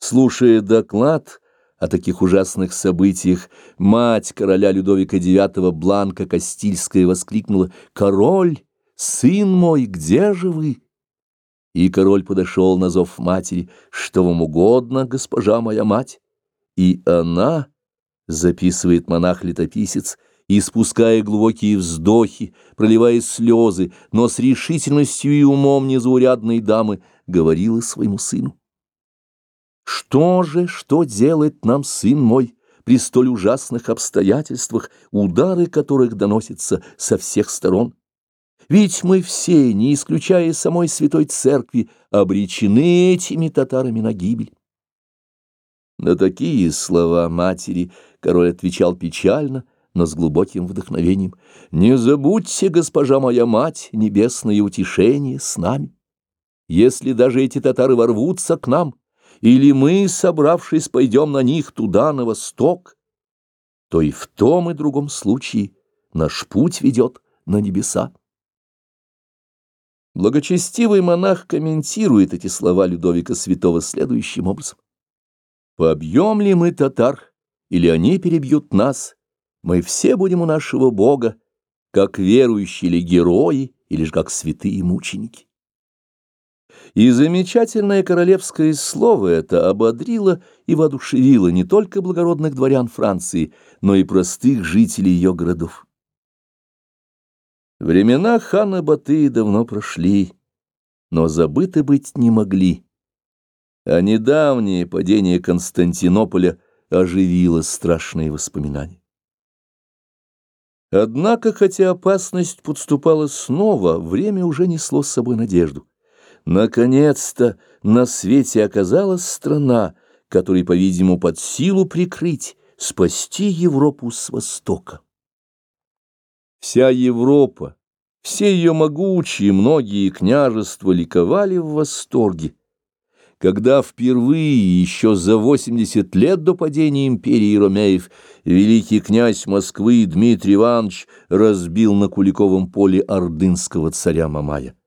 Слушая доклад о таких ужасных событиях, мать короля Людовика IX Бланка Кастильская воскликнула «Король, сын мой, где же вы?» И король подошел на зов матери «Что вам угодно, госпожа моя мать?» И она, записывает монах-летописец, испуская глубокие вздохи, проливая слезы, но с решительностью и умом незаурядной дамы, говорила своему сыну. Что же, что делает нам сын мой при столь ужасных обстоятельствах, удары которых доносятся со всех сторон? Ведь мы все, не исключая самой Святой Церкви, обречены этими татарами на гибель. На такие слова матери король отвечал печально, но с глубоким вдохновением. «Не забудьте, госпожа моя мать, небесное утешение с нами. Если даже эти татары ворвутся к нам, или мы, собравшись, пойдем на них туда, на восток, то и в том и другом случае наш путь ведет на небеса. Благочестивый монах комментирует эти слова Людовика Святого следующим образом. «Побьем ли мы татар, или они перебьют нас, мы все будем у нашего Бога, как верующие или герои, или же как святые мученики». И замечательное королевское слово это ободрило и воодушевило не только благородных дворян Франции, но и простых жителей ее городов. Времена хана Батыя давно прошли, но забыты быть не могли. А недавнее падение Константинополя оживило страшные воспоминания. Однако, хотя опасность подступала снова, время уже несло с собой надежду. Наконец-то на свете оказалась страна, которой, по-видимому, под силу прикрыть, спасти Европу с востока. Вся Европа, все ее могучие многие княжества ликовали в восторге, когда впервые, еще за 80 лет до падения империи Ромеев, великий князь Москвы Дмитрий Иванович разбил на Куликовом поле ордынского царя Мамая.